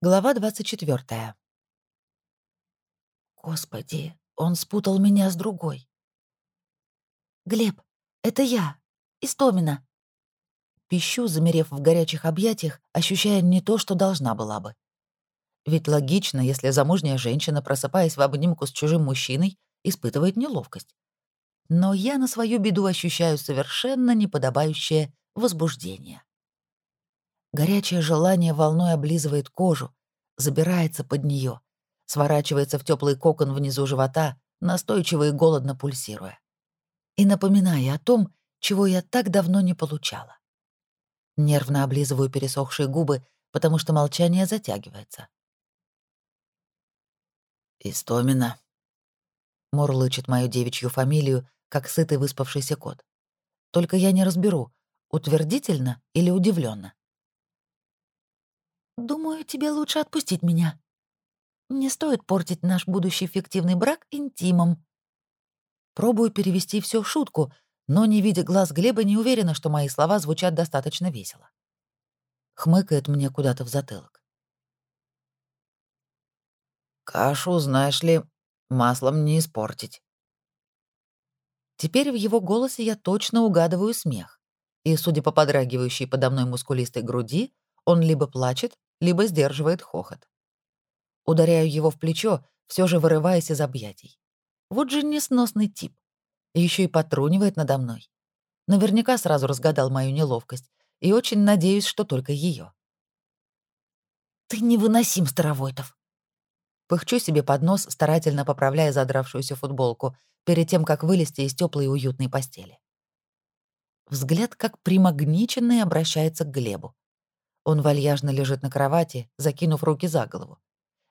Глава 24. Господи, он спутал меня с другой. «Глеб, это я, Истомина!» Пищу, замерев в горячих объятиях, ощущая не то, что должна была бы. Ведь логично, если замужняя женщина, просыпаясь в обнимку с чужим мужчиной, испытывает неловкость. Но я на свою беду ощущаю совершенно неподобающее возбуждение. Горячее желание волной облизывает кожу, забирается под нее, сворачивается в теплый кокон внизу живота, настойчиво и голодно пульсируя. И напоминая о том, чего я так давно не получала. Нервно облизываю пересохшие губы, потому что молчание затягивается. «Истомина», — мурлычет мою девичью фамилию, как сытый выспавшийся кот. Только я не разберу, утвердительно или удивленно. «Думаю, тебе лучше отпустить меня. Не стоит портить наш будущий фиктивный брак интимом». Пробую перевести все в шутку, но, не видя глаз Глеба, не уверена, что мои слова звучат достаточно весело. Хмыкает мне куда-то в затылок. «Кашу, знаешь ли, маслом не испортить». Теперь в его голосе я точно угадываю смех, и, судя по подрагивающей подо мной мускулистой груди, он либо плачет, либо сдерживает хохот. Ударяю его в плечо, все же вырываясь из объятий. Вот же несносный тип. Еще и потрунивает надо мной. Наверняка сразу разгадал мою неловкость, и очень надеюсь, что только ее. «Ты невыносим, Старовойтов!» Пыхчу себе под нос, старательно поправляя задравшуюся футболку, перед тем, как вылезти из теплой и уютной постели. Взгляд, как примагниченный, обращается к Глебу. Он вальяжно лежит на кровати, закинув руки за голову,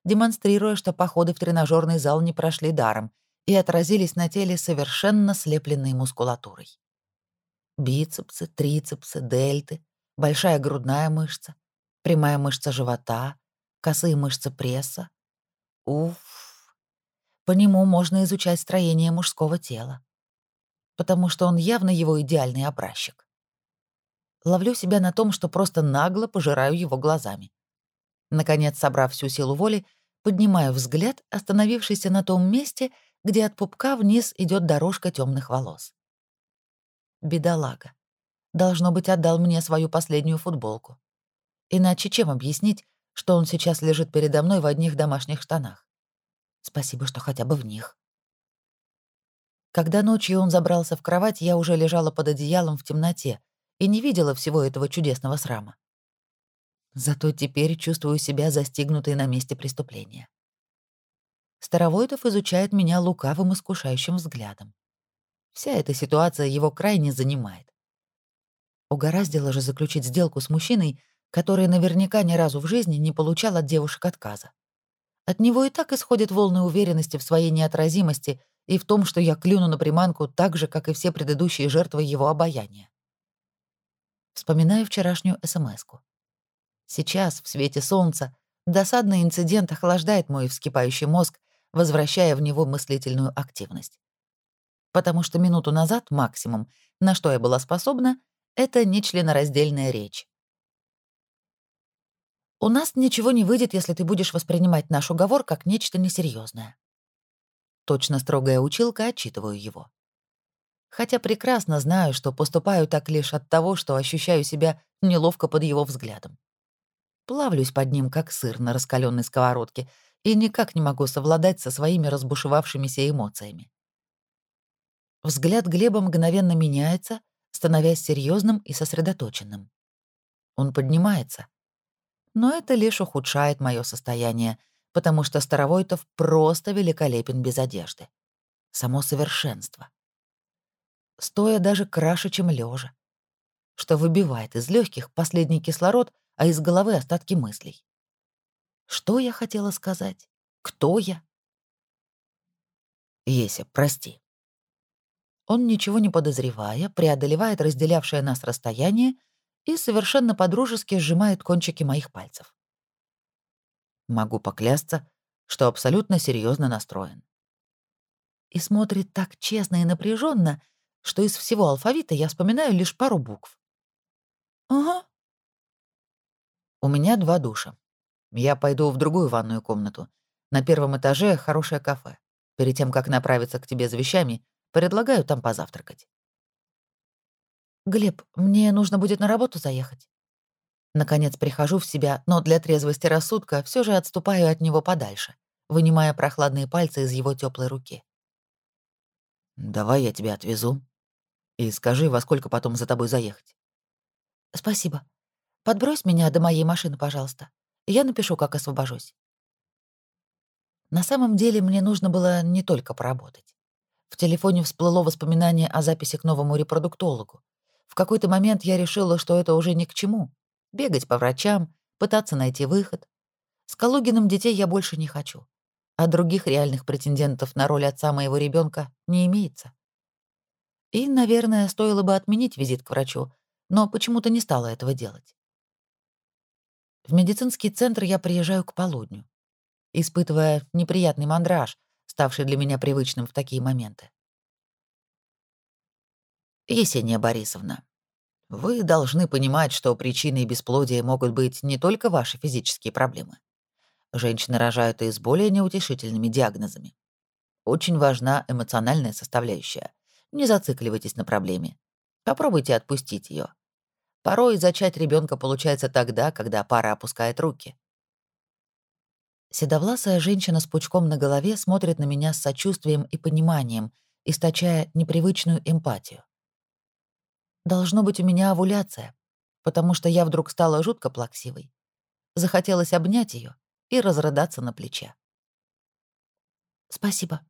демонстрируя, что походы в тренажерный зал не прошли даром и отразились на теле совершенно слепленной мускулатурой. Бицепсы, трицепсы, дельты, большая грудная мышца, прямая мышца живота, косые мышцы пресса. Уф! По нему можно изучать строение мужского тела, потому что он явно его идеальный образчик. Ловлю себя на том, что просто нагло пожираю его глазами. Наконец, собрав всю силу воли, поднимаю взгляд, остановившийся на том месте, где от пупка вниз идет дорожка темных волос. Бедолага. Должно быть, отдал мне свою последнюю футболку. Иначе чем объяснить, что он сейчас лежит передо мной в одних домашних штанах? Спасибо, что хотя бы в них. Когда ночью он забрался в кровать, я уже лежала под одеялом в темноте, и не видела всего этого чудесного срама. Зато теперь чувствую себя застигнутой на месте преступления. Старовойтов изучает меня лукавым искушающим взглядом. Вся эта ситуация его крайне занимает. Угораздило же заключить сделку с мужчиной, который наверняка ни разу в жизни не получал от девушек отказа. От него и так исходят волны уверенности в своей неотразимости и в том, что я клюну на приманку так же, как и все предыдущие жертвы его обаяния. Вспоминаю вчерашнюю СМСку. Сейчас, в свете солнца, досадный инцидент охлаждает мой вскипающий мозг, возвращая в него мыслительную активность. Потому что минуту назад максимум, на что я была способна, это нечленораздельная речь. «У нас ничего не выйдет, если ты будешь воспринимать наш уговор как нечто несерьезное. Точно строгая училка, отчитываю его хотя прекрасно знаю, что поступаю так лишь от того, что ощущаю себя неловко под его взглядом. Плавлюсь под ним, как сыр на раскаленной сковородке, и никак не могу совладать со своими разбушевавшимися эмоциями. Взгляд Глеба мгновенно меняется, становясь серьезным и сосредоточенным. Он поднимается. Но это лишь ухудшает мое состояние, потому что Старовойтов просто великолепен без одежды. Само совершенство стоя даже краше, чем лежа, что выбивает из легких последний кислород, а из головы остатки мыслей. Что я хотела сказать? Кто я? Еся, прости. Он, ничего не подозревая, преодолевает разделявшее нас расстояние и совершенно подружески сжимает кончики моих пальцев. Могу поклясться, что абсолютно серьезно настроен. И смотрит так честно и напряженно, что из всего алфавита я вспоминаю лишь пару букв. «Ага». У меня два душа. Я пойду в другую ванную комнату. На первом этаже хорошее кафе. Перед тем, как направиться к тебе за вещами, предлагаю там позавтракать. «Глеб, мне нужно будет на работу заехать». Наконец прихожу в себя, но для трезвости рассудка все же отступаю от него подальше, вынимая прохладные пальцы из его теплой руки. «Давай я тебя отвезу. И скажи, во сколько потом за тобой заехать». «Спасибо. Подбрось меня до моей машины, пожалуйста. Я напишу, как освобожусь». На самом деле мне нужно было не только поработать. В телефоне всплыло воспоминание о записи к новому репродуктологу, в какой-то момент я решила, что это уже ни к чему. Бегать по врачам, пытаться найти выход. С Калугиным детей я больше не хочу. А других реальных претендентов на роль отца моего ребенка не имеется. И, наверное, стоило бы отменить визит к врачу, но почему-то не стала этого делать. В медицинский центр я приезжаю к полудню, испытывая неприятный мандраж, ставший для меня привычным в такие моменты. Есения Борисовна, вы должны понимать, что причиной бесплодия могут быть не только ваши физические проблемы. Женщины рожают и с более неутешительными диагнозами. Очень важна эмоциональная составляющая. Не зацикливайтесь на проблеме. Попробуйте отпустить ее. Порой зачать ребенка получается тогда, когда пара опускает руки. Седовласая женщина с пучком на голове смотрит на меня с сочувствием и пониманием, источая непривычную эмпатию. Должно быть, у меня овуляция, потому что я вдруг стала жутко плаксивой. Захотелось обнять ее и разрыдаться на плече. «Спасибо.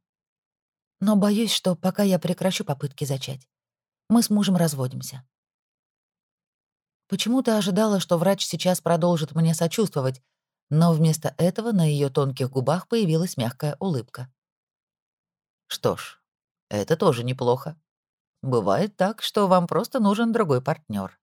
Но боюсь, что пока я прекращу попытки зачать, мы с мужем разводимся». Почему-то ожидала, что врач сейчас продолжит мне сочувствовать, но вместо этого на ее тонких губах появилась мягкая улыбка. «Что ж, это тоже неплохо. Бывает так, что вам просто нужен другой партнер.